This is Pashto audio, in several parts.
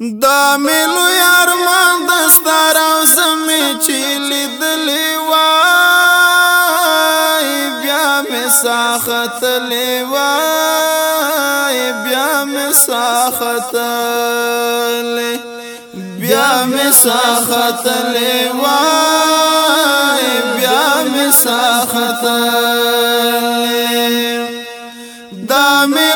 دا ملو یارمان دستار او سمی چیلی دلی وای بیا می ساخت لی وای بیا می ساخت لی بیا می ساخت لی وای بیا می ساخت لی دا ملو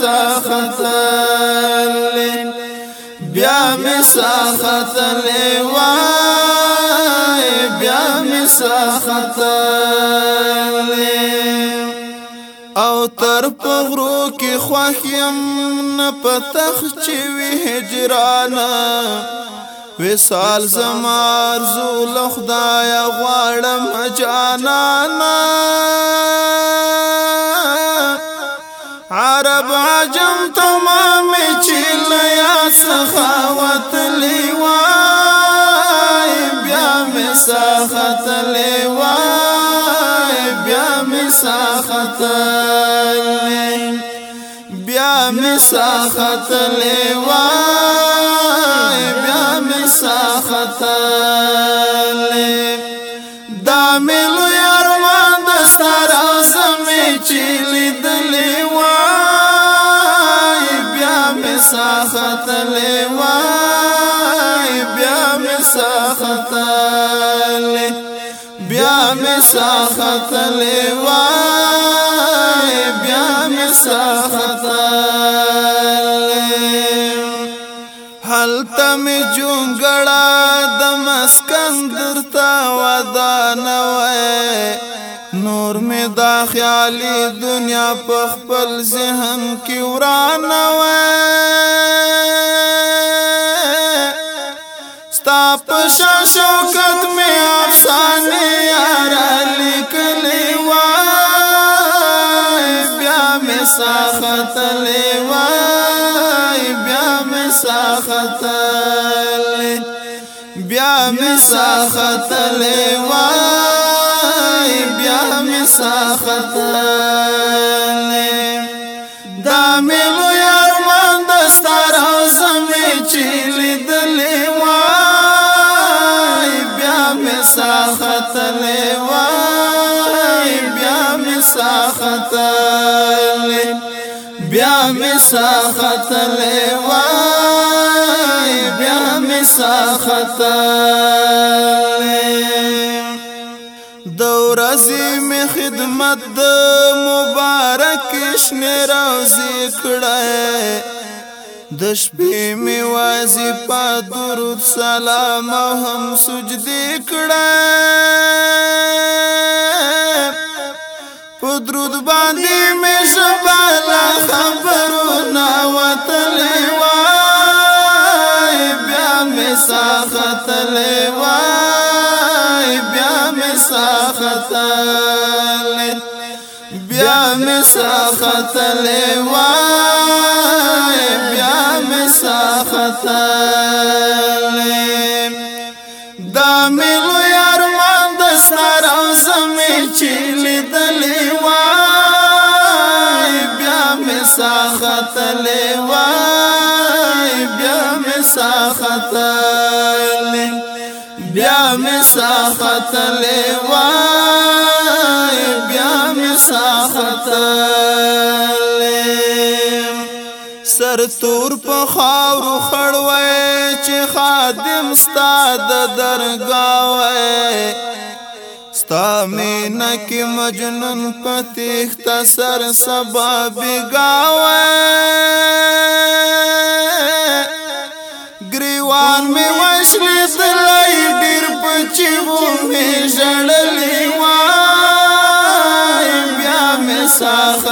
ساختل بیا می ساختل وای بیا می ساختل او تر پغرو کې خوخیم نه پتخ چې وی هجرانه وسال زمار زو لخدایا غواړم جانانا سخاوت لیوای بیا می سخت لیوای بیا می سخت بیا می سخت لیوای سخت لوای بیا می سخت ل بیا می سخت لوای بیا می سخت هل تم جونګړه د مسکن درتا ودان وای نور می دا خیالي دنیا په خپل ذهن کې وران و ستا په شوکت می افسانه یار لیکلې و بیا می ساختلې و بیا می ساختلې بیا می ساختلې و ساختلې دا ملو یارمان د ستار او زمې چې لیدلې وای بیا مې ساختلې وای بیا مې ساختلې بیا مې ساختلې وای بیا مې ساختلې خدمت د مبارک شنه روزي کړه د شپې می وازی په درود سلام هم سجدي کړه په درود باندې می شباله خبرونه وتلې خطل بیا مسا خطل وای بیا مسا خطل دا ملو یارمان د سارا سمې چیل دلی وای بیا مسا خطل وای بیا مسا خطل بیا مسا خطل وای ساختلم سر تور په خاورو خړوي چې خادم ستاد درگاوي ستا مینا کې مجنون پتیخ تا سر سبا بگاوي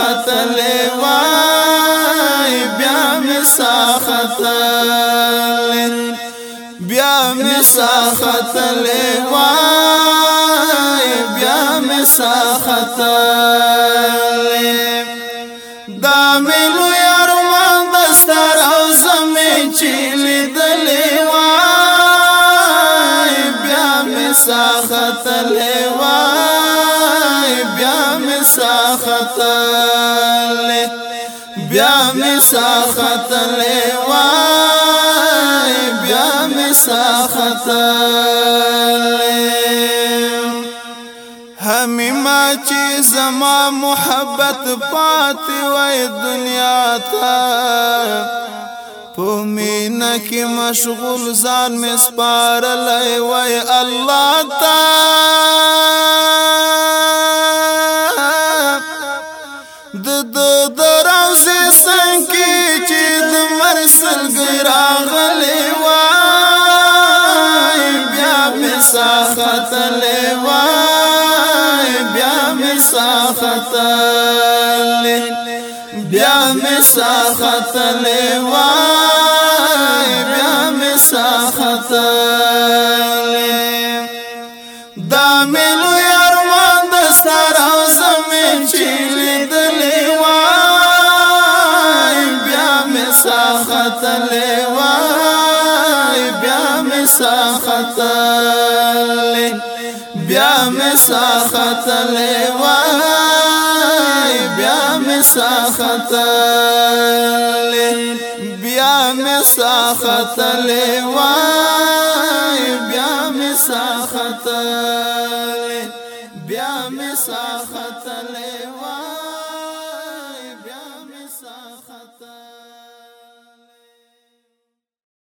ساتلې وای بیا می ساختلې بیا می ساختلې وای بیا می ساختلې دا می لو یار مان دستر او سمې چیلې دلې وای بیا می ساختلې وای بیا ساختل بیا می ساختل وای بیا می ساختل همی ما چې زما محبت پاتې وای دنیا ته په مینا کې مشغول ځان مې سپارلای وای الله تعالی د دروسې څنګه چې د مرسل ګراغلې وای بیا مې ساختلې وای بیا مې ساختلې بیا مې ساختلې وای بیا مې ساختلې دا مې بیا مساخت لوای بیا مساخت بیا مساخت لوای بیا مساخت بیا مساخت لوای